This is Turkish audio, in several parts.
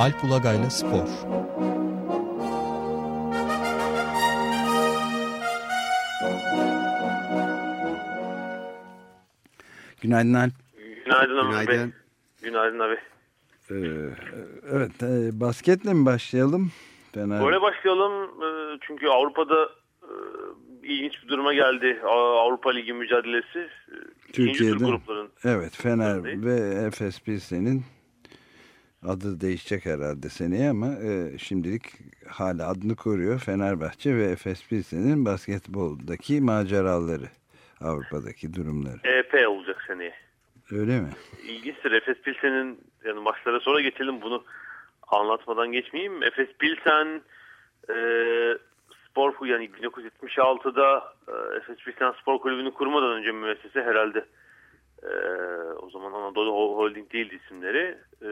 Alp Ulagay'la Spor Günaydın Alp. Günaydın Ömer Günaydın. Günaydın abi. Ee, evet, e, basketle mi başlayalım? Fener... Böyle başlayalım e, çünkü Avrupa'da e, ilginç bir duruma geldi Avrupa Ligi mücadelesi. Türkiye'de. grupların. Evet, Fener ve Efes Pilsen'in adı değişecek herhalde seneye ama e, şimdilik hala adını koruyor. Fenerbahçe ve Efes Pilsen'in basketboldaki maceraları, Avrupa'daki durumları. EP olacak seneye. Öyle mi? İlginçtir. Efes Pilsen'in yani maçlara sonra geçelim bunu anlatmadan geçmeyeyim. Efes Pilsen e, spor yani 1976'da e, Efes Pilsen Spor Kulübü'nü kurmadan önce müessese herhalde e, o zaman Anadolu Holding değildi isimleri. E,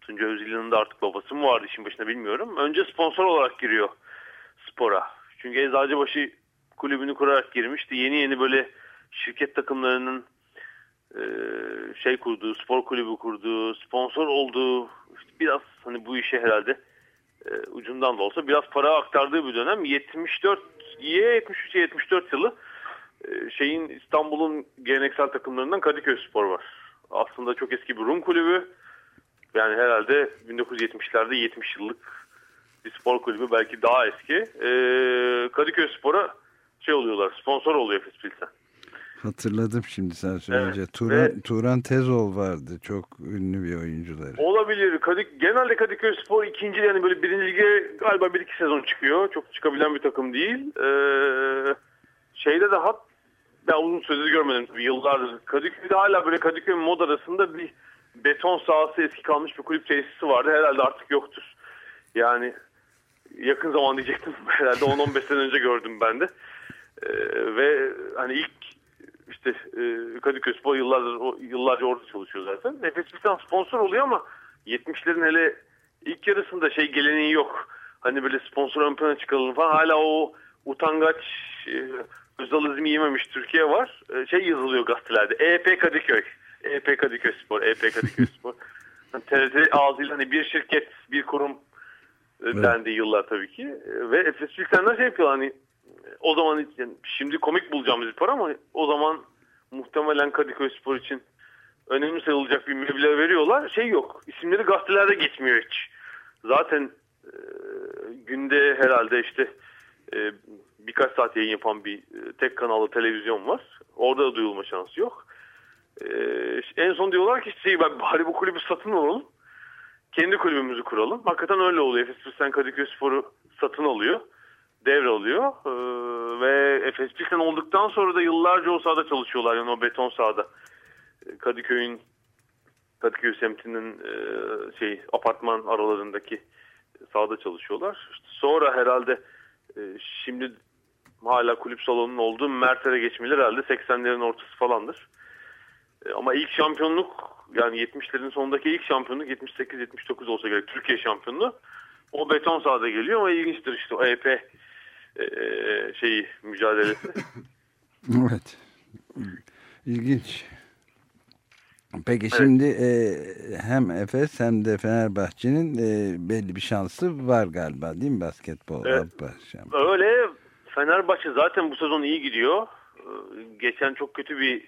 Tunca Özil'in de artık babası mı vardı işin başında bilmiyorum. Önce sponsor olarak giriyor spora. Çünkü Eczacıbaşı kulübünü kurarak girmişti. Yeni yeni böyle şirket takımlarının e, şey kurduğu, spor kulübü kurduğu, sponsor olduğu işte biraz hani bu işe herhalde e, ucundan da olsa biraz para aktardığı bir dönem 74 ye 73 74 yılı şeyin İstanbul'un geleneksel takımlarından Kadıköy Spor var. Aslında çok eski bir Rum kulübü. Yani herhalde 1970'lerde 70 yıllık bir spor kulübü belki daha eski. E, Kadıköy Spor'a şey oluyorlar, sponsor oluyor Efes Pilsen. Hatırladım şimdi sen söyleyince. Evet, Turan, ve- Turan Tezol vardı. Çok ünlü bir oyuncuları. Olabilir. Kadık, genelde Kadıköy Spor ikinci yani böyle birinci lige galiba bir iki sezon çıkıyor. Çok çıkabilen bir takım değil. Ee, şeyde de hat ben uzun süredir görmedim yıllardır. Kadıköy'de hala böyle Kadıköy mod arasında bir beton sahası eski kalmış bir kulüp tesisi vardı. Herhalde artık yoktur. Yani yakın zaman diyecektim. Herhalde 10-15 sene önce gördüm ben de. Ee, ve hani ilk işte e, Kadıköy Spor yıllardır o, yıllarca orada çalışıyor zaten. Nefes Pilsen sponsor oluyor ama 70'lerin hele ilk yarısında şey geleneği yok. Hani böyle sponsor ön plana çıkaralım falan. Hala o utangaç e, özalızmi yememiş Türkiye var. E, şey yazılıyor gazetelerde. EP Kadıköy. EP Kadıköy Spor. EP Kadıköy Spor. Hani TRT ağzıyla hani bir şirket, bir kurum e, dendi yıllar tabii ki. E, Ve Efes Pilsen'den şey yapıyor hani o zaman yani şimdi komik bulacağımız bir para ama o zaman muhtemelen Kadıköy Spor için önemli sayılacak bir meblağ veriyorlar. Şey yok. İsimleri gazetelerde geçmiyor hiç. Zaten e, günde herhalde işte e, birkaç saat yayın yapan bir e, tek kanallı televizyon var. Orada da duyulma şansı yok. E, en son diyorlar ki şey, ben bari bu kulübü satın alalım. Kendi kulübümüzü kuralım. Hakikaten öyle oluyor. Efes Pilsen Kadıköy Spor'u satın alıyor. Devralıyor. E, ve Efes Pilsen olduktan sonra da yıllarca o sahada çalışıyorlar. Yani o beton sahada. E, Kadıköy'ün Kadıköy semtinin e, şey apartman aralarındaki sahada çalışıyorlar. İşte sonra herhalde e, şimdi hala kulüp salonunun olduğu Mert'e geçmeleri herhalde 80'lerin ortası falandır. E, ama ilk şampiyonluk yani 70'lerin sonundaki ilk şampiyonluk 78-79 olsa gerek Türkiye şampiyonluğu. O beton sahada geliyor ama ilginçtir işte o EP e, şeyi mücadelesi. Evet. İlginç. Peki şimdi e, hem Efes hem de Fenerbahçe'nin e, belli bir şansı var galiba değil mi basketbol? Evet. Öyle Fenerbahçe zaten bu sezon iyi gidiyor. Ee, Geçen çok kötü bir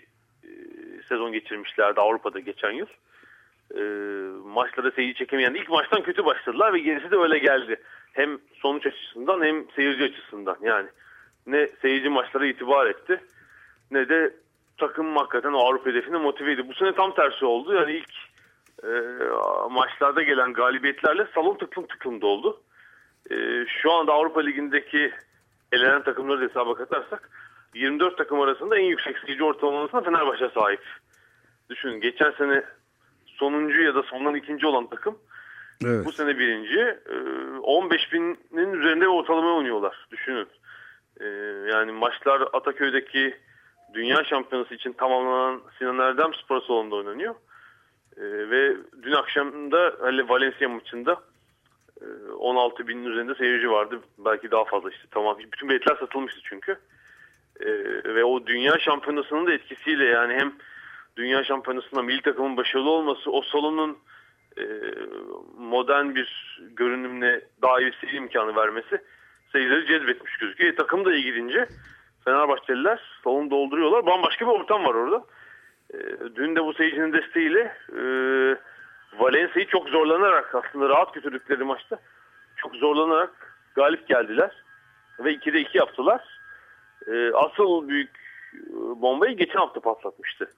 e, sezon geçirmişlerdi Avrupa'da geçen yıl. Ee, Maçlara seyirci çekemeyen ilk maçtan kötü başladılar ve gerisi de öyle geldi. Hem sonuç açısından hem seyirci açısından yani. Ne seyirci maçlara itibar etti ne de takım hakikaten o Avrupa hedefine motiveydi. Bu sene tam tersi oldu. Yani ilk e, maçlarda gelen galibiyetlerle salon tıklım tıklım doldu. E, şu anda Avrupa Ligi'ndeki elenen takımları da hesaba katarsak 24 takım arasında en yüksek seyirci ortalamasına Fenerbahçe sahip. Düşünün geçen sene sonuncu ya da sondan ikinci olan takım Evet. bu sene birinci. E, 15 binin üzerinde bir ortalama oynuyorlar. Düşünün. E, yani maçlar Ataköy'deki Dünya Şampiyonası için tamamlanan Sinan Erdem Spor Salonu'nda oynanıyor. E, ve dün akşam da Valencia maçında e, 16 binin üzerinde seyirci vardı. Belki daha fazla işte. Tamam. Bütün biletler satılmıştı çünkü. E, ve o Dünya Şampiyonası'nın da etkisiyle yani hem Dünya Şampiyonası'nda milli takımın başarılı olması o salonun e, modern bir görünümle daha iyi seyir imkanı vermesi seyircileri cezbetmiş gözüküyor. E, takım da iyi gidince Fenerbahçeliler salonu dolduruyorlar. Bambaşka bir ortam var orada. E, dün de bu seyircinin desteğiyle e, Valencia'yı çok zorlanarak aslında rahat götürdükleri maçta çok zorlanarak galip geldiler. Ve 2'de 2 yaptılar. E, asıl büyük e, bombayı geçen hafta patlatmıştı.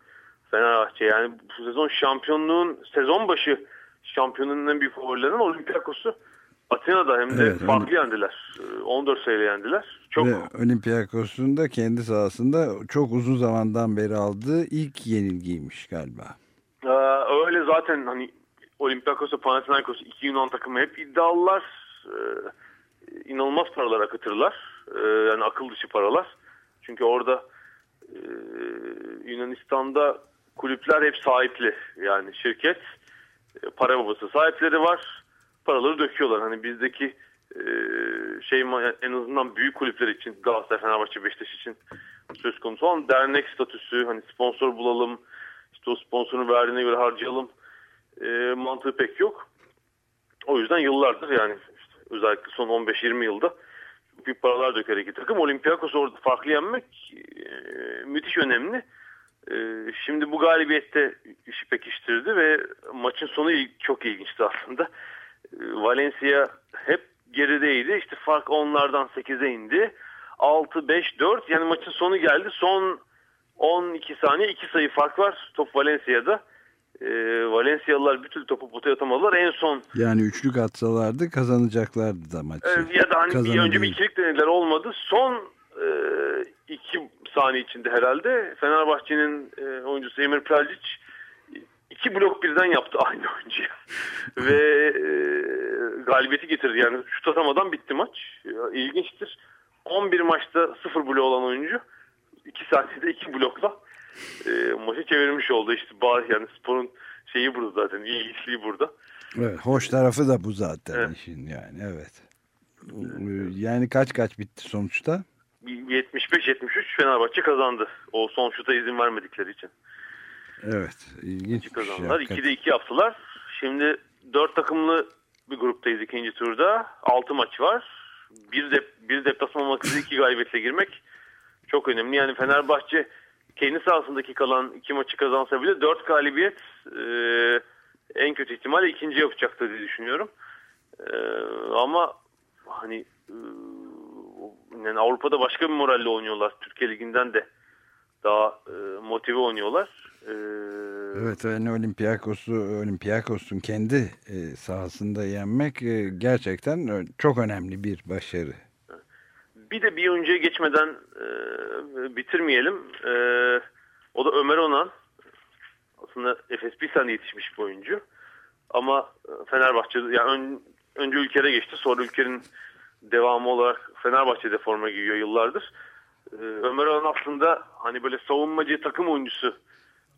Fenerbahçe yani bu sezon şampiyonluğun sezon başı şampiyonun en büyük favorilerinden Olympiakos'u Atina'da hem de Evet, farklı yendiler. E, 14 sayıyla yendiler. Çok Ve Olympiakos'un da kendi sahasında çok uzun zamandan beri aldığı ilk yenilgiymiş galiba. Ee, öyle zaten hani Olympiakos ve Panathinaikos iki Yunan takımı hep iddialılar. Ee, inanılmaz paralar akıtırlar. Ee, yani akıl dışı paralar. Çünkü orada e, Yunanistan'da kulüpler hep sahipli. Yani şirket e, para babası sahipleri var. Paraları döküyorlar. Hani bizdeki e, şey en azından büyük kulüpler için Galatasaray, Fenerbahçe, Beşiktaş için söz konusu olan dernek statüsü hani sponsor bulalım işte o sponsorun verdiğine göre harcayalım e, mantığı pek yok. O yüzden yıllardır yani işte özellikle son 15-20 yılda büyük paralar döker iki takım. Olympiakos orada farklı yenmek e, müthiş önemli. E, şimdi bu galibiyette işi pekiştirdi ve maçın sonu çok ilginçti aslında. E, Valencia hep gerideydi. İşte fark onlardan 8'e indi. 6-5-4 yani maçın sonu geldi. Son 12 saniye 2 sayı fark var top Valencia'da. E, Valencialılar bir türlü topu potaya atamadılar. En son Yani üçlük atsalardı kazanacaklardı da maçı. ee, ya da hani bir önce bir ikilik denediler olmadı. Son e, iki saniye içinde herhalde Fenerbahçe'nin e, oyuncusu Emir Pelcic iki blok birden yaptı aynı oyuncuya. Ve e, galibiyeti getirdi. Yani şut atamadan bitti maç. Ya, İlginçtir. 11 maçta sıfır blok olan oyuncu 2 saniyede iki blokla e, maçı çevirmiş oldu. İşte yani sporun şeyi burada zaten ilginçliği burada. Evet, hoş tarafı da bu zaten Evet. işin yani evet. Yani kaç kaç bitti sonuçta? 75-73 Fenerbahçe kazandı. O son şuta izin vermedikleri için. Evet ilginç bir şey. kazandılar. hakikaten. 2'de 2 yaptılar. Şimdi 4 takımlı bir gruptayız ikinci turda. 6 maç var. Bir, de, bir deplasman olmak üzere 2 galibiyetle girmek çok önemli. Yani Fenerbahçe kendi sahasındaki kalan 2 maçı kazansa bile 4 galibiyet e, en kötü ihtimalle ikinci yapacaktır diye düşünüyorum. E, ama hani e, yani Avrupa'da başka bir moralle oynuyorlar. Türkiye Ligi'nden de daha e, motive oynuyorlar. E, Evet yani Olympiakos'u Olympiakos'un kendi e, sahasında yenmek e, gerçekten ö- çok önemli bir başarı. Bir de bir önceye geçmeden e, bitirmeyelim. E, o da Ömer Onan. Aslında Efes Pilsen'de yetişmiş bir oyuncu. Ama e, Fenerbahçe'de yani ön- önce ülkede geçti. Sonra ülkenin devamı olarak Fenerbahçe'de forma giyiyor yıllardır. E, Ömer Onan aslında hani böyle savunmacı takım oyuncusu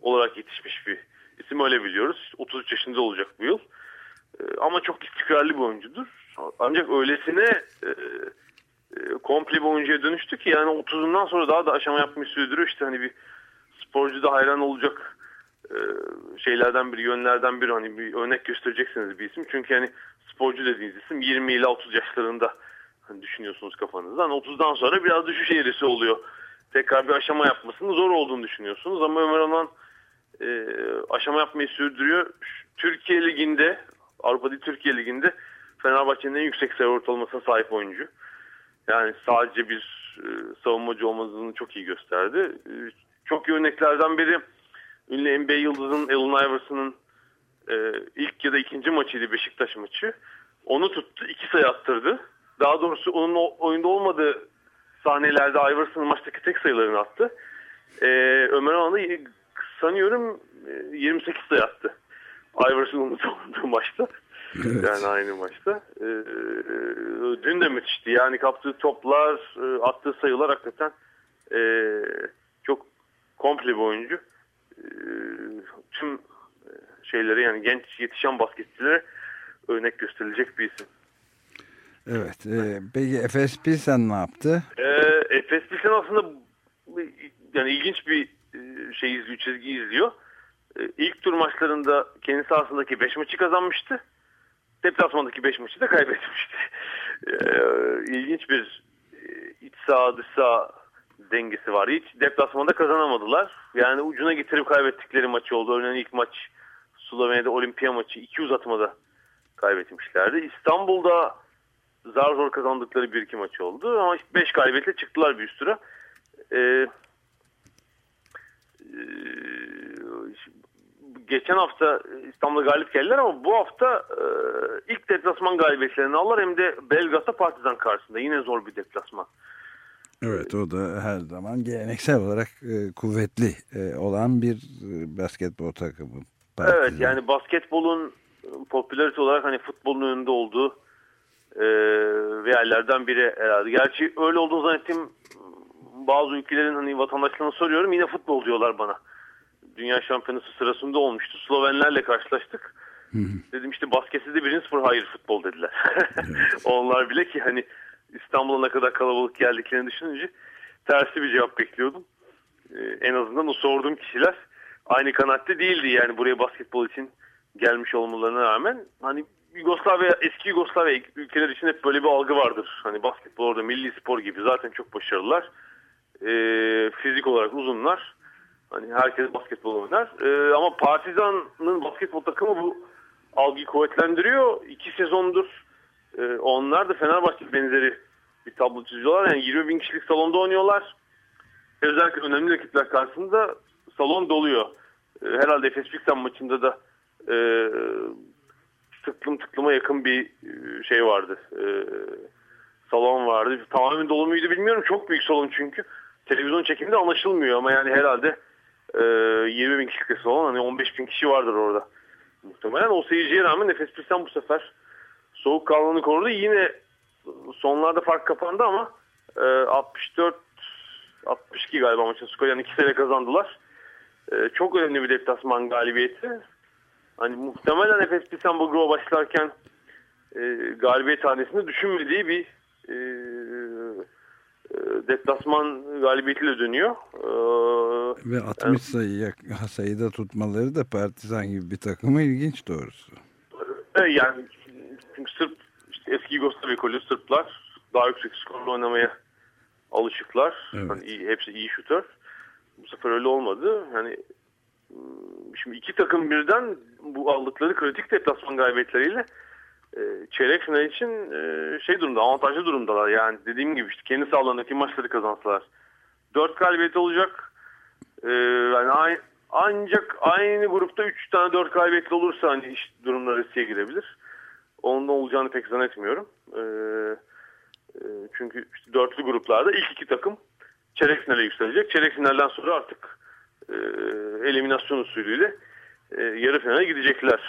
olarak yetişmiş bir isim öyle biliyoruz. 33 yaşında olacak bu yıl. E, ama çok istikrarlı bir oyuncudur. Ancak öylesine e, komple bir oyuncuya dönüştü ki yani 30'undan sonra daha da aşama yapmayı sürdürüyor. İşte hani bir sporcu da hayran olacak e, şeylerden biri, yönlerden biri hani bir örnek göstereceksiniz bir isim. Çünkü hani sporcu dediğiniz isim 20 ile 30 yaşlarında hani düşünüyorsunuz kafanızda. Hani 30'dan sonra biraz düşüş eğrisi oluyor. Tekrar bir aşama yapmasının zor olduğunu düşünüyorsunuz ama Ömer Onan e, aşama yapmayı sürdürüyor. Türkiye Ligi'nde, Avrupa Türkiye Ligi'nde Fenerbahçe'nin en yüksek sayı ortalamasına sahip oyuncu. Yani sadece bir e, savunmacı olmadığını çok iyi gösterdi. E, çok iyi örneklerden biri ünlü NBA yıldızının Allen Iverson'ın e, ilk ya da ikinci maçıydı Beşiktaş maçı. Onu tuttu, iki sayı attırdı. Daha doğrusu onun o- oyunda olmadığı sahnelerde Iverson'ın maçtaki tek sayılarını attı. E, Ömer y- sanıyorum e, 28 sayı attı. Iverson'un savunduğu maçta. Evet. Yani aynı maçta. Ee, dün de müthişti. Yani kaptığı toplar, e, attığı sayılar hakikaten e, çok komple bir oyuncu. E, tüm e, şeyleri yani genç yetişen basketçilere örnek gösterilecek bir isim. Evet. e, peki Efes Pilsen ne yaptı? Ee, Efes Pilsen aslında yani ilginç bir e, şey izliyor, çizgi izliyor. e, ilk tur maçlarında kendi sahasındaki 5 maçı kazanmıştı. Deplasmandaki 5 maçı da kaybetmişti. E, ilginç bir e, iç saha dış saha dengesi var. Hiç deplasmanda kazanamadılar. Yani ucuna getirip kaybettikleri maçı oldu. Örneğin ilk maç Slovenya'da olimpiya maçı iki uzatmada kaybetmişlerdi. İstanbul'da zar zor kazandıkları bir iki maçı oldu ama 5 galibiyetle çıktılar bir üst tura. Ee, e, geçen hafta İstanbul'a galip geldiler ama bu hafta e, ilk deplasman galibiyetlerini alırlar hem de Belgrad'da Partizan karşısında yine zor bir deplasman. Evet o da her zaman geleneksel olarak e, kuvvetli e, olan bir e, basketbol takımı. Partizan. Evet yani basketbolun popülarite olarak hani futbolun önünde olduğu e, yerlerden biri herhalde. Gerçi öyle olduğunu zannettim bazı ülkelerin hani vatandaşlarına soruyorum yine futbol diyorlar bana. Dünya şampiyonası sırasında olmuştu. Slovenlerle karşılaştık. Hı hı. Dedim işte basketi de birinci spor hayır futbol dediler. Evet. Onlar bile ki hani İstanbul'a ne kadar kalabalık geldiklerini düşününce tersi bir cevap bekliyordum. Ee, en azından o sorduğum kişiler aynı kanatte değildi yani buraya basketbol için gelmiş olmalarına rağmen hani Yugoslavya eski Yugoslavya ülkeler için hep böyle bir algı vardır. Hani basketbol orada milli spor gibi zaten çok başarılılar. Ee, fizik olarak uzunlar. Hani herkes basketbol oynar. Ee, ama Partizan'ın basketbol takımı bu algıyı kuvvetlendiriyor. İki sezondur e, onlar da Fenerbahçe benzeri bir tablo çiziyorlar. Yani 20 bin kişilik salonda oynuyorlar. Özellikle önemli rakipler karşısında salon doluyor. E, herhalde Efes Pilsen maçında da e, tıklım tıklıma yakın bir e, şey vardı. E, salon vardı. Tamamen dolu muydu bilmiyorum. Çok büyük salon çünkü. Televizyon çekiminde anlaşılmıyor ama yani herhalde e, 20 bin kişilik salon. Hani 15 bin kişi vardır orada. Muhtemelen o seyirciye rağmen Efes Pilsen bu sefer soğuk kalmanı korudu. Yine sonlarda fark kapandı ama e, 64 62 galiba maçın skoru yani 2 sene kazandılar. E, çok önemli bir deplasman galibiyeti. Hani muhtemelen Efes Pilsen bu gruba başlarken e, galibiyet hanesini düşünmediği bir e, deplasman galibiyetiyle dönüyor. E, Ve 60 yani, sayı, sayıda tutmaları da Partizan gibi bir takımı ilginç doğrusu. E, yani çünkü Sırp işte eski Yugoslavya ekolü Sırplar daha yüksek skorla oynamaya alışıklar. Evet. Hani iyi, hepsi iyi şutör. Bu sefer öyle olmadı. Yani hmm, şimdi iki takım birden bu aldıkları kritik deplasman gaybetleriyle çeyrek final için e, şey durumda avantajlı durumdalar. Yani dediğim gibi işte kendi sahalarındaki maçları kazansalar. Dört galibiyet olacak. E, yani ancak aynı grupta üç tane dört galibiyetli olursa hani iş durumlar riske girebilir. Onun olacağını pek zannetmiyorum. E, e, çünkü işte dörtlü gruplarda ilk iki takım çeyrek finale yükselecek. Çeyrek finalden sonra artık e, eliminasyon usulüyle e, yarı finale gidecekler.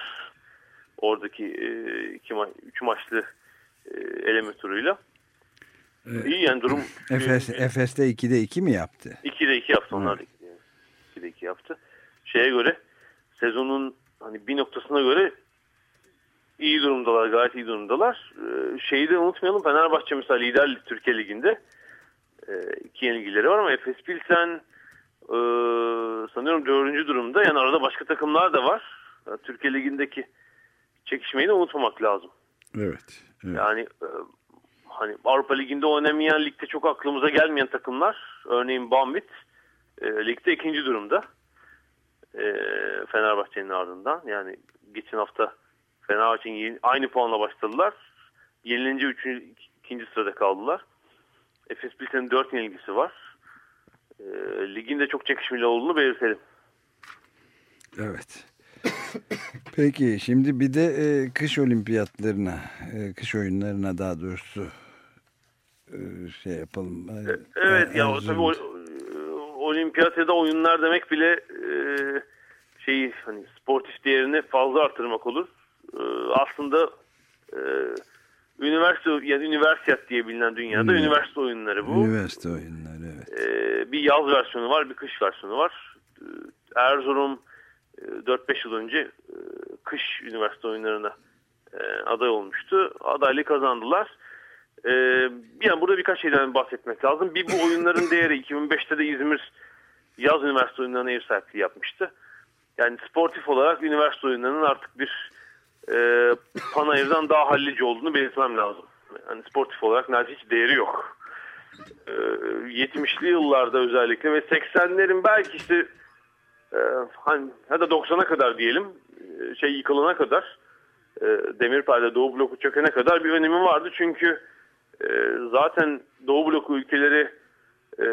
Oradaki e, iki ma üç maçlı e, eleme turuyla. Evet. İyi yani durum. Efes, Efes'te 2'de 2 mi yaptı? 2'de 2 yaptı onlar da. 2'de 2 yaptı. Şeye göre sezonun hani bir noktasına göre iyi durumdalar, gayet iyi durumdalar. Ee, şeyi de unutmayalım Fenerbahçe mesela lider Türkiye Ligi'nde e, iki yenilgileri var ama Efes Pilsen e, sanıyorum dördüncü durumda. Yani arada başka takımlar da var. Türkiye Ligi'ndeki çekişmeyi de unutmamak lazım. Evet. evet. Yani e, hani Avrupa Ligi'nde oynamayan ligde çok aklımıza gelmeyen takımlar örneğin Bambit e, ligde ikinci durumda. E, Fenerbahçe'nin ardından yani geçen hafta Fenerbahçe'nin aynı puanla başladılar. Yenilince üçüncü, ikinci sırada kaldılar. Efes Pilsen'in dört yenilgisi var. E, ligin de çok çekişmeli olduğunu belirtelim. Evet. Peki şimdi bir de e, kış olimpiyatlarına, e, kış oyunlarına daha doğrusu e, şey yapalım. E, evet ya o, tabii o, olimpiyat ya da oyunlar demek bile e, şeyi hani sportif değerini fazla artırmak olur. E, aslında e, üniversite yani üniversiyat diye bilinen dünyada hmm. üniversite oyunları bu. Üniversite oyunları evet. E, bir yaz versiyonu var, bir kış versiyonu var. E, Erzurum 4-5 yıl önce kış üniversite oyunlarına aday olmuştu. Adaylığı kazandılar. Yani burada birkaç şeyden bahsetmek lazım. Bir bu oyunların değeri 2005'te de İzmir yaz üniversite oyunlarına ev sahipliği yapmıştı. yani sportif olarak üniversite oyunlarının artık bir e, panayırdan daha hallici olduğunu belirtmem lazım. Yani sportif olarak neredeyse hiç değeri yok. E, 70'li yıllarda özellikle ve 80'lerin belki işte e, hani ya da 90'a kadar diyelim e, şey yıkılana kadar e, demir perde Doğu bloku çökene kadar bir önemi vardı. Çünkü e, zaten Doğu bloku ülkeleri e,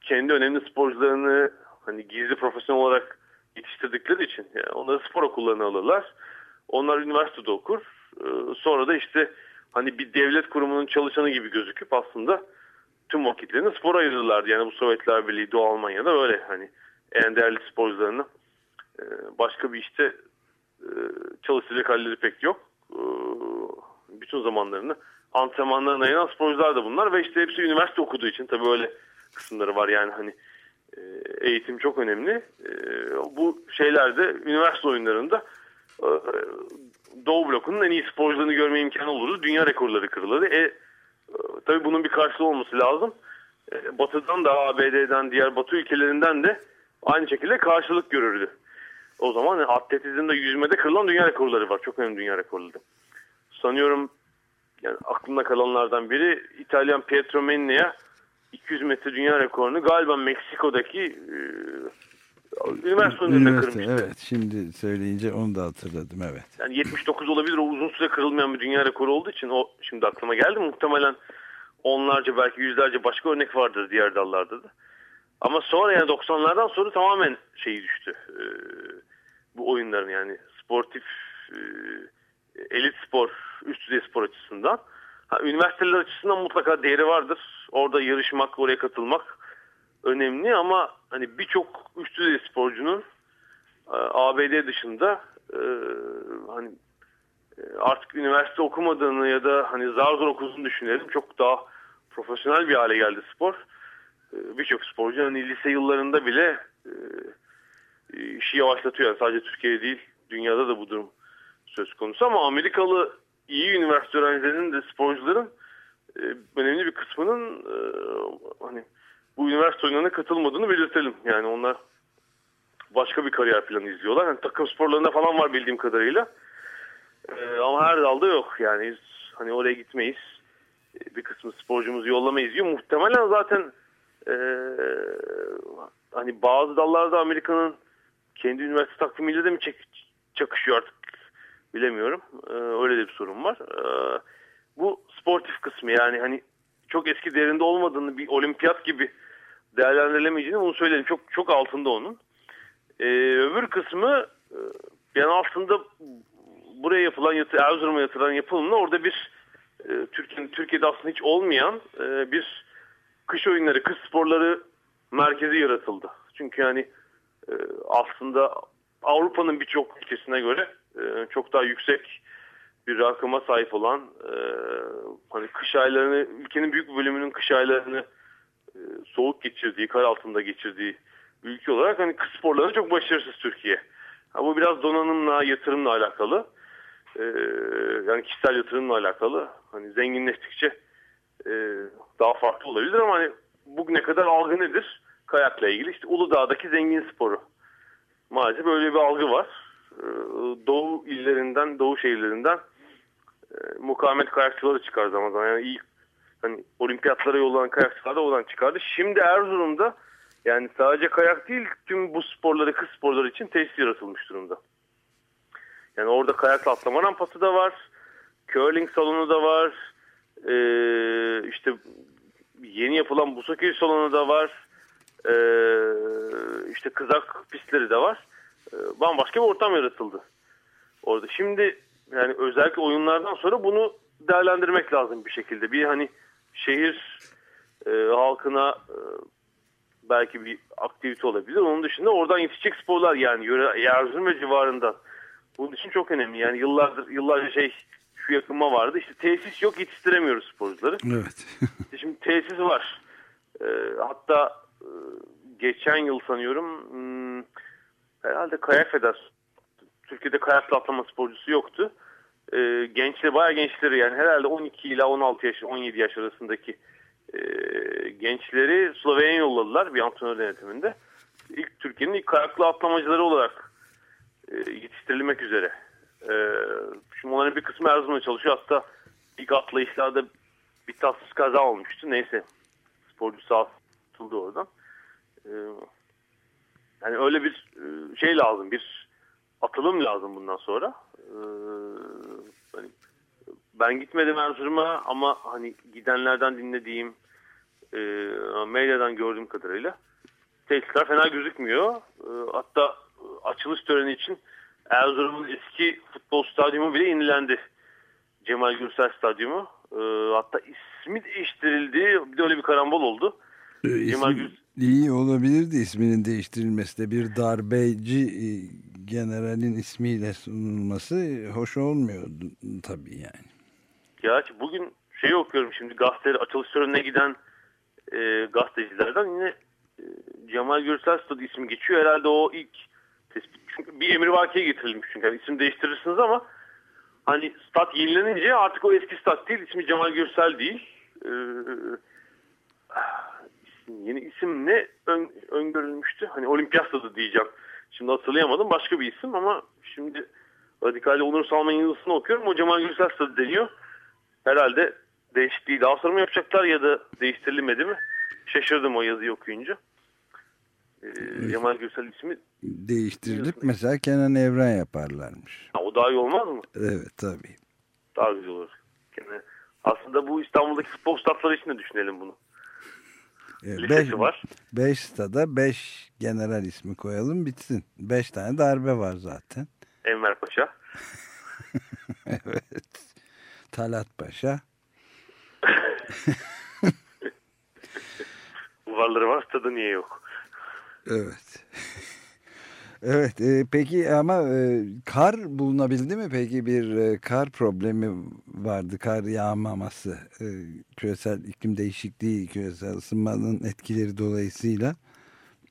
kendi önemli sporcularını hani gizli profesyonel olarak yetiştirdikleri için yani onları spor okullarına alırlar. Onlar üniversitede okur. E, sonra da işte hani bir devlet kurumunun çalışanı gibi gözüküp aslında tüm vakitlerini spora ayırırlardı. Yani bu Sovyetler Birliği, Doğu Almanya'da öyle hani en değerli sporcularını e, başka bir işte çalışacak halleri pek yok. E, bütün zamanlarını antrenmanlarına ayıran sporcular da bunlar ve işte hepsi üniversite okuduğu için tabii öyle kısımları var yani hani e, eğitim çok önemli. Bu şeylerde üniversite oyunlarında Doğu blokunun en iyi sporcularını görme imkanı olurdu. Dünya rekorları kırılırdı. E, tabii bunun bir karşılığı olması lazım. Batı'dan da ABD'den diğer Batı ülkelerinden de aynı şekilde karşılık görürdü. O zaman atletizmde yüzmede kırılan dünya rekorları var. Çok önemli dünya rekorları. Sanıyorum yani aklımda kalanlardan biri İtalyan Pietro Mennea 200 metre dünya rekorunu galiba Meksiko'daki e, üniversite önünde kırmıştı. Evet şimdi söyleyince onu da hatırladım evet. Yani 79 olabilir o uzun süre kırılmayan bir dünya rekoru olduğu için o şimdi aklıma geldi. Muhtemelen onlarca belki yüzlerce başka örnek vardır diğer dallarda da. Ama sonra yani 90'lardan sonra tamamen şeyi düştü. E, bu oyunların yani sportif e, elit spor, üst düzey spor açısından. Ha, üniversiteler açısından mutlaka değeri vardır. Orada yarışmak, oraya katılmak önemli ama hani birçok üst düzey sporcunun e, ABD dışında e, hani e, artık üniversite okumadığını ya da hani zar zor okuduğunu düşünelim. Çok daha profesyonel bir hale geldi spor. E, birçok sporcu hani lise yıllarında bile e, işi yavaşlatıyor. Yani sadece Türkiye değil, dünyada da bu durum söz konusu ama Amerikalı iyi üniversite öğrencilerinin de sporcuların e, önemli bir kısmının e, hani bu üniversite oyunlarına katılmadığını belirtelim. Yani onlar başka bir kariyer planı izliyorlar. Yani takım sporlarında falan var bildiğim kadarıyla. E, ama her dalda yok. Yani hani oraya gitmeyiz. E, bir kısmı sporcumuzu yollamayız diyor. Muhtemelen zaten e, hani bazı dallarda Amerika'nın kendi üniversite takvimiyle de mi çakışıyor artık bilemiyorum. Ee, öyle de bir sorun var. Ee, bu sportif kısmı yani hani çok eski değerinde olmadığını bir olimpiyat gibi değerlendirilemeyeceğini bunu söyledim. Çok çok altında onun. Ee, öbür kısmı e, yani aslında buraya yapılan yatı, Erzurum'a yatırılan yapılımla orada bir e, Türkiye'nin Türkiye'de aslında hiç olmayan e, bir kış oyunları, kış sporları merkezi yaratıldı. Çünkü yani e, aslında Avrupa'nın birçok ülkesine göre e, çok daha yüksek bir rakıma sahip olan e, hani kış aylarını ülkenin büyük bölümünün kış aylarını e, soğuk geçirdiği, kar altında geçirdiği ülke olarak hani kış sporlarında çok başarısız Türkiye. Ha, bu biraz donanımla, yatırımla alakalı. Yani kişisel yatırımla alakalı. Hani zenginleştikçe daha farklı olabilir ama hani bugüne kadar algı nedir? Kayakla ilgili işte Uludağ'daki zengin sporu. Maalesef böyle bir algı var. Ee, doğu illerinden, doğu şehirlerinden e, mukavemet kayakçıları çıkar zaman zaman. Yani ilk hani olimpiyatlara yollanan kayakçılar da oradan çıkardı. Şimdi Erzurum'da yani sadece kayak değil tüm bu sporları, kız sporları için tesis yaratılmış durumda. Yani orada kayak atlama rampası da var. Curling salonu da var. Ee, işte yeni yapılan hokeyi salonu da var. Ee, işte kızak pistleri de var. Ee, bambaşka bir ortam yaratıldı orada. Şimdi yani özellikle oyunlardan sonra bunu değerlendirmek lazım bir şekilde. Bir hani şehir e, halkına e, belki bir aktivite olabilir. Onun dışında oradan yetişecek sporlar yani yöre, Erzurum ve civarında. Bunun için çok önemli. Yani yıllardır yıllarca şey şu yakınma vardı. İşte tesis yok yetiştiremiyoruz sporcuları. Evet. Şimdi tesis var. E, hatta e, geçen yıl sanıyorum hmm, herhalde kayak federasyonu Türkiye'de kayakla atlama sporcusu yoktu. E, gençleri bayağı gençleri yani herhalde 12 ila 16 yaş 17 yaş arasındaki e, gençleri Slovenya yolladılar bir antrenör denetiminde. İlk Türkiye'nin ilk kayaklı atlamacıları olarak e, yetiştirilmek üzere. E, şimdi onların bir kısmı Erzurum'da çalışıyor. Hatta ilk atlayışlarda bir tatsız kaza olmuştu. Neyse sporcu sağ atıldı oradan. E, yani öyle bir e, şey lazım. Bir atılım lazım bundan sonra. E, hani, ben gitmedim Erzurum'a ama hani gidenlerden dinlediğim e, medyadan gördüğüm kadarıyla tesisler fena gözükmüyor. E, hatta açılış töreni için Erzurum'un eski futbol stadyumu bile yenilendi. Cemal Gürsel Stadyumu. E, hatta ismi değiştirildi. Bir de öyle bir karambol oldu. Ee, Cemal Gürsel iyi olabilirdi isminin değiştirilmesi de bir darbeci e, generalin ismiyle sunulması hoş olmuyordu tabii yani. Ya bugün şey okuyorum şimdi gazeteleri açılış törenine giden e, gazetecilerden yine e, Cemal Gürsel Stadı ismi geçiyor. Herhalde o ilk tespit. Çünkü bir emrivakiye getirilmiş çünkü. Yani isim değiştirirsiniz ama hani stat yenilenince artık o eski stat değil. ismi Cemal Gürsel değil. Ee, yeni isim ne ön, öngörülmüştü? Hani olimpiyat stadı diyeceğim. Şimdi hatırlayamadım. Başka bir isim ama şimdi Radikal Onur Salman yazısını okuyorum. O Cemal Gürsel stadı deniyor. Herhalde değişikliği daha sonra mı yapacaklar ya da değiştirilmedi mi? Şaşırdım o yazıyı okuyunca. Ee, Cemal Gürsel ismi değiştirilip mesela Kenan Evren yaparlarmış. Ha, o daha iyi olmaz mı? Evet tabii. Daha güzel olur. Kenan. Aslında bu İstanbul'daki futbol statları için de düşünelim bunu. E, beş, var. Beş stada beş general ismi koyalım bitsin. Beş tane darbe var zaten. Enver Paşa. evet. Talat Paşa. Varları var tadı niye yok? Evet. Evet e, peki ama e, kar bulunabildi mi? Peki bir e, kar problemi vardı kar yağmaması. E, küresel iklim değişikliği küresel ısınmanın etkileri dolayısıyla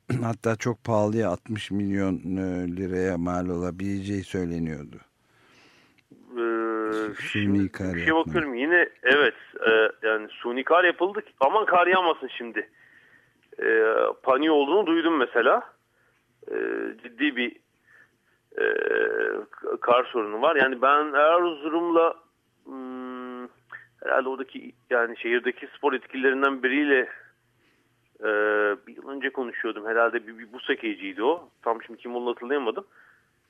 hatta çok pahalıya 60 milyon e, liraya mal olabileceği söyleniyordu. Ee, suni kar bir şey bakıyorum. Yine evet e, yani suni kar yapıldı aman kar yağmasın şimdi. E, paniği olduğunu duydum mesela e, ciddi bir e, kar sorunu var. Yani ben Erzurum'la hmm, herhalde oradaki yani şehirdeki spor etkilerinden biriyle e, bir yıl önce konuşuyordum. Herhalde bir, bir bus ekiciydi o. Tam şimdi kim olduğunu hatırlayamadım.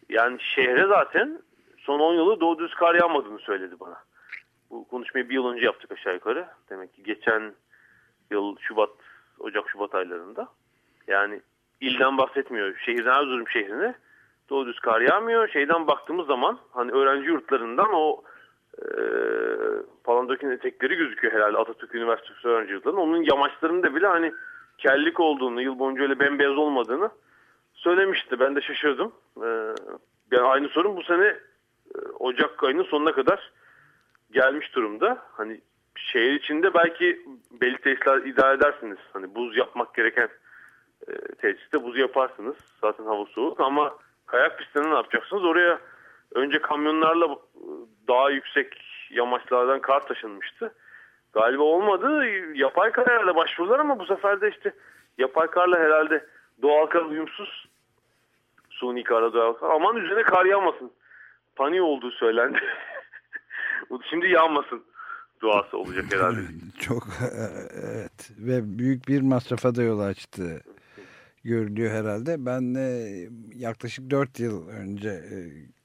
Yani şehre zaten son 10 yılı doğru düz kar yağmadığını söyledi bana. Bu konuşmayı bir yıl önce yaptık aşağı yukarı. Demek ki geçen yıl Şubat, Ocak-Şubat aylarında. Yani ilden bahsetmiyor. Şehirden Erzurum şehrine doğru düz kar yağmıyor. Şeyden baktığımız zaman hani öğrenci yurtlarından o e, Palandöken etekleri gözüküyor herhalde Atatürk Üniversitesi öğrenci yurtlarının. Onun yamaçlarında bile hani kellik olduğunu, yıl boyunca öyle bembeyaz olmadığını söylemişti. Ben de şaşırdım. E, yani aynı sorun bu sene e, Ocak ayının sonuna kadar gelmiş durumda. Hani şehir içinde belki belli tesisler idare edersiniz. Hani buz yapmak gereken e, tesiste buz yaparsınız. Zaten hava soğuk ama kayak pistinde ne yapacaksınız? Oraya önce kamyonlarla e, daha yüksek yamaçlardan kar taşınmıştı. Galiba olmadı. Yapay karlarla başvurular ama bu sefer de işte yapay karla herhalde doğal kar uyumsuz. Suni karla doğal kar. Aman üzerine kar yağmasın. Panik olduğu söylendi. Şimdi yağmasın duası olacak herhalde. Çok evet ve büyük bir masrafa da yol açtı görülüyor herhalde. Ben de yaklaşık 4 yıl önce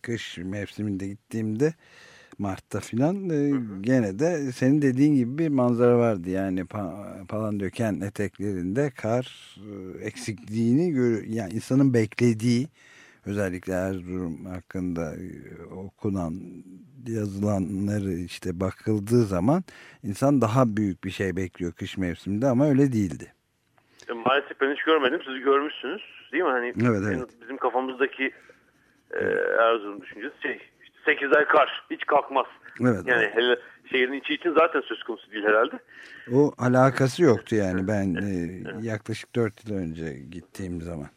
kış mevsiminde gittiğimde Mart'ta filan gene de senin dediğin gibi bir manzara vardı. Yani falan döken eteklerinde kar eksikliğini gör yani insanın beklediği özellikle Erzurum hakkında okunan yazılanları işte bakıldığı zaman insan daha büyük bir şey bekliyor kış mevsiminde ama öyle değildi. Maalesef ben hiç görmedim. Siz görmüşsünüz değil mi? Hani evet, evet. Bizim kafamızdaki e, Erzurum düşüncesi şey işte 8 ay kar hiç kalkmaz. Evet. Yani hele şehrin içi için zaten söz konusu değil herhalde. O alakası yoktu yani ben e, yaklaşık 4 yıl önce gittiğim zaman.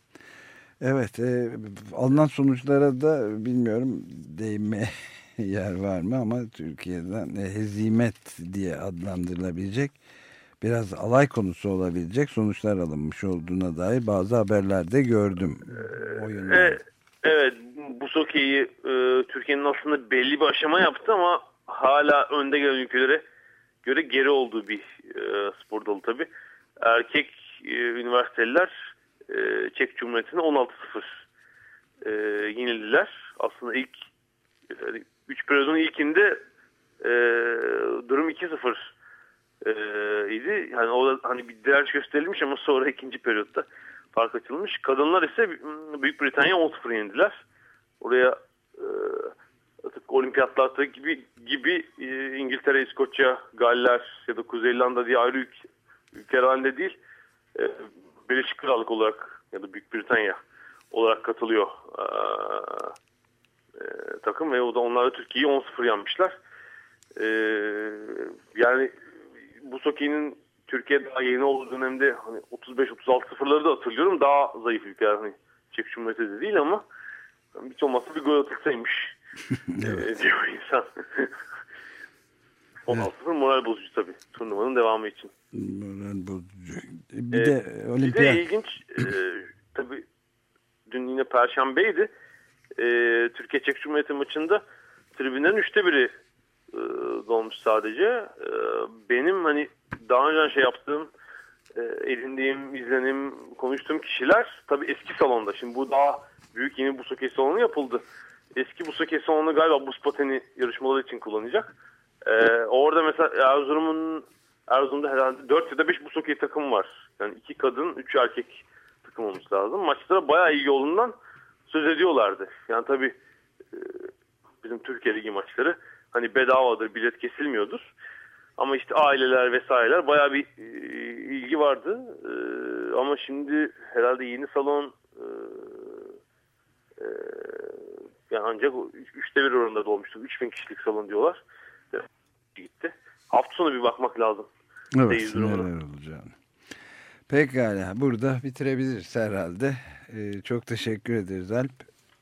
Evet e, alınan sonuçlara da bilmiyorum değinme yer var mı ama Türkiye'den e, hezimet diye adlandırılabilecek biraz alay konusu olabilecek sonuçlar alınmış olduğuna dair bazı haberlerde gördüm. O e, evet bu sokeyi e, Türkiye'nin aslında belli bir aşama yaptı ama hala önde gelen ülkelere göre geri olduğu bir e, spor dalı tabi. Erkek e, üniversiteliler e, Çek Cumhuriyeti'ne 16-0 e, yenildiler. Aslında ilk yani 3 periyodun ilkinde e, durum 2-0 e, idi. Yani o da hani bir direnç gösterilmiş ama sonra ikinci periyotta fark açılmış. Kadınlar ise Büyük Britanya 10-0 yendiler. Oraya e, olimpiyatlarda gibi gibi e, İngiltere, İskoçya, Galler ya da Kuzey İrlanda diye ayrı ülke, ülkeler halinde değil. E, Birleşik Krallık olarak ya da Büyük Britanya olarak katılıyor e, e, takım ve o da onlar da Türkiye'yi 10-0 yenmişler. E, yani bu Soki'nin Türkiye daha yeni olduğu dönemde hani 35-36 sıfırları da hatırlıyorum. Daha zayıf ülkeler hani Çek Cumhuriyeti de değil ama hiç olmazsa bir gol atılsaymış evet. diyor insan. 16 evet. moral bozucu tabii turnuvanın devamı için. Moral bozucu. Bir ee, de olimpiyat. Bir de ilginç e, tabii dün yine Perşembe'ydi. E, Türkiye Çek Cumhuriyeti maçında tribünlerin üçte biri e, dolmuş sadece. E, benim hani daha önce şey yaptığım e, edindiğim, izlenim, konuştuğum kişiler tabii eski salonda. Şimdi bu daha büyük yeni buz hokeyi salonu yapıldı. Eski buz hokeyi salonu galiba buz pateni yarışmaları için kullanacak. E, orada mesela Erzurum'un Erzurum'da herhalde 4 ya da 5 buz hokeyi takımı var. Yani 2 kadın, 3 erkek takım olması lazım. Maçlara bayağı iyi yolundan söz ediyorlardı. Yani tabii e, bizim Türkiye Ligi maçları hani bedavadır, bilet kesilmiyordur. Ama işte aileler vesaireler bayağı bir e, ilgi vardı. E, ama şimdi herhalde yeni salon e, e, yani ancak üçte bir oranında dolmuştu. 3000 kişilik salon diyorlar. Gitti. Hafta sonu bir bakmak lazım. Evet neler olacağını. Pekala burada bitirebiliriz herhalde. Ee, çok teşekkür ederiz Alp.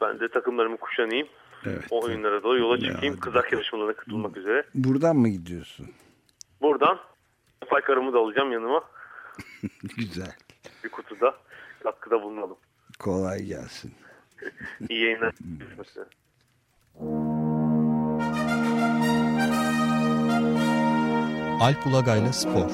Ben de takımlarımı kuşanayım. Evet. O oyunlara doğru yola çıkayım. Ya, Kızak yarışmalarına katılmak üzere. Buradan mı gidiyorsun? Buradan Fay karımı da alacağım yanıma. Güzel. Bir kutuda katkıda bulunalım. Kolay gelsin. İyi yayınlar. Alp Ulagay'la Spor